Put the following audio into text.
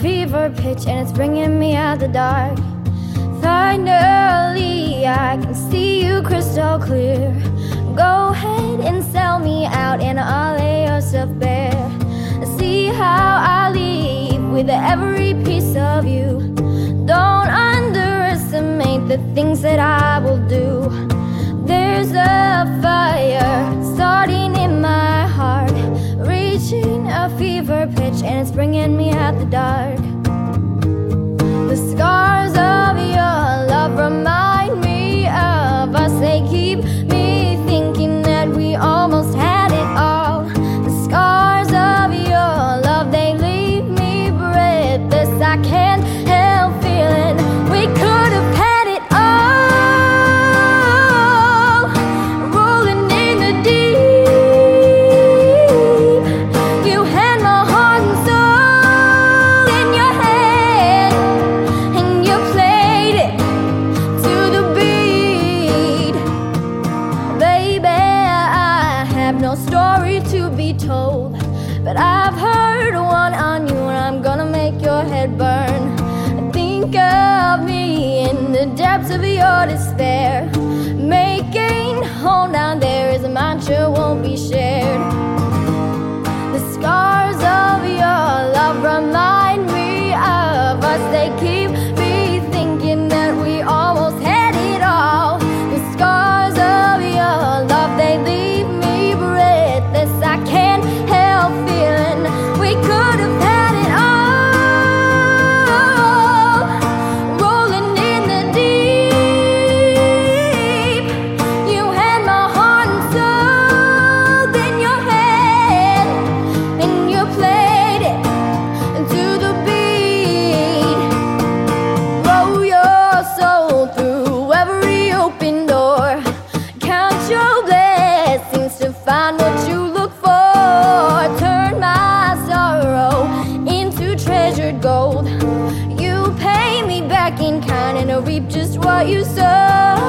fever pitch and it's bringing me out the dark. Finally, I can see you crystal clear. Go ahead and sell me out, and I'll lay yourself bare. See how I leave with every piece of you. Don't underestimate the things that I and me out the dark. No story to be told, but I've heard one on you, and I'm gonna make your head burn. Think of me in the depths of your despair. Making home down there is a mantra back in kind and I reap just what you sow.